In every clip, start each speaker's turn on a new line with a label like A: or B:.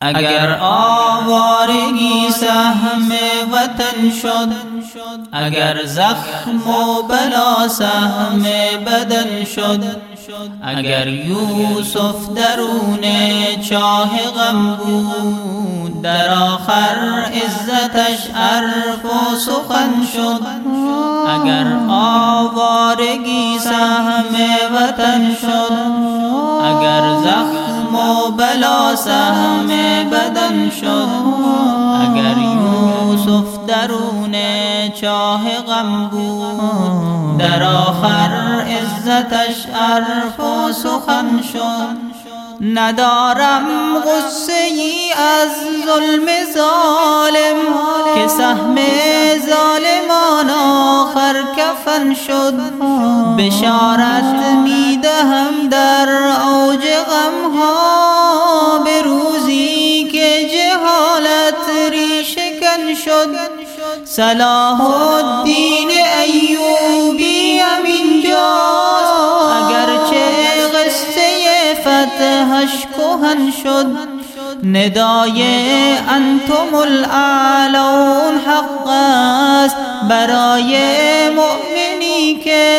A: اگر آوارگی سهم وطن شد اگر زخم و بلا سهم بدن شد اگر یوسف درون چاه غم بود در آخر عزتش عرف و سخن شد. اگر آوارگی سهم وطن شد بلا سهم بدن شد. اگر یوسف درون چاه غم بود در آخر عزتش عرف و سخن شد. ندارم غصه ای از ظلم ظالم که سهم ظالمان آخر کفن شد. بشارت می‌دهم در اوج غم ها صلاح الدین ایوبی همینجاست اگرچه قصه فتحش کهن شد ندای انتم الاعلون حق است. برای مؤمنی که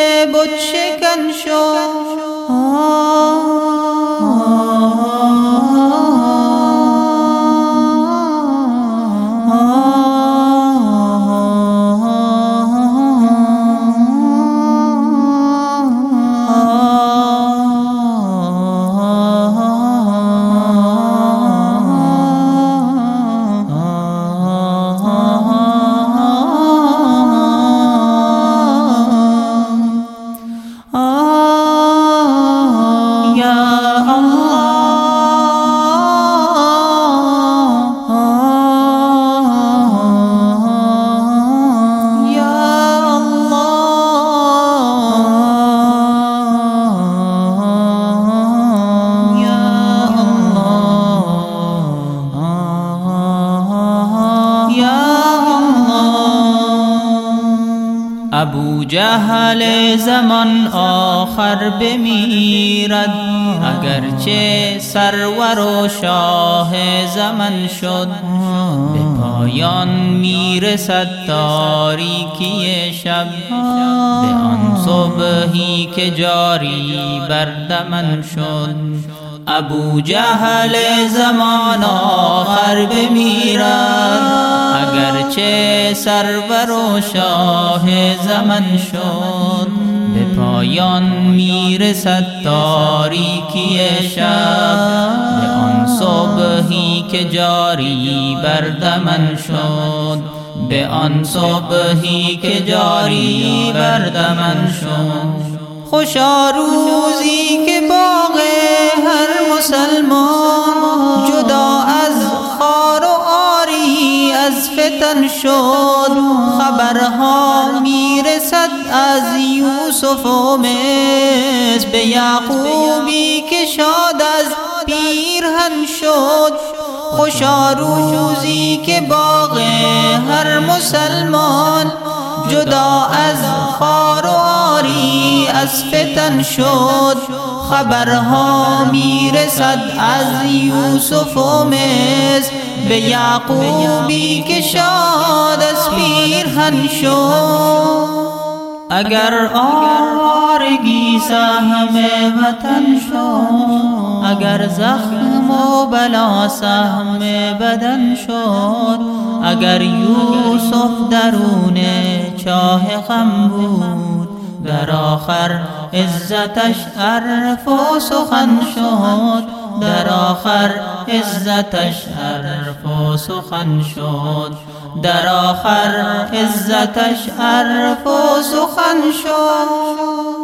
A: ابو جهل زمان آخر بمیرد. اگرچه سرور و شاه زمن شد به پایان می‌رسد تاریکی شب. به آن صبحی که جاری بر دمن شد. ابو جهل زمان آخر بمیرد. اگرچه سرور و شاه زمن شد. به پایان می‌رسد تاریکی شب. به آن صبحی که جاری بر دمن شد. به آن صبحی که جاری بر دمن شد. خوشا روزی که باغ هر مسلمان جدا از خار و آری از فتن شد. خبرها می‌رسد از یوسف و مصر. به یعقوبی که شاد از پیرهن شد خوشا روزی که باغ هر مسلمان جدا از خار و آری از فتن شد. خبرها می‌رسد از یوسف و مصر. به یعقوبی که شاد از پیرهن شد. اگر آرگی سهم وطن شد اگر زخم و بلا سهم بدن شد اگر یوسف درون چاه غم بود در آخر عزتش عرف و سخن شد. در آخر عزتش عرف و سخن شد. در آخر عزتش عرف و سخن شد.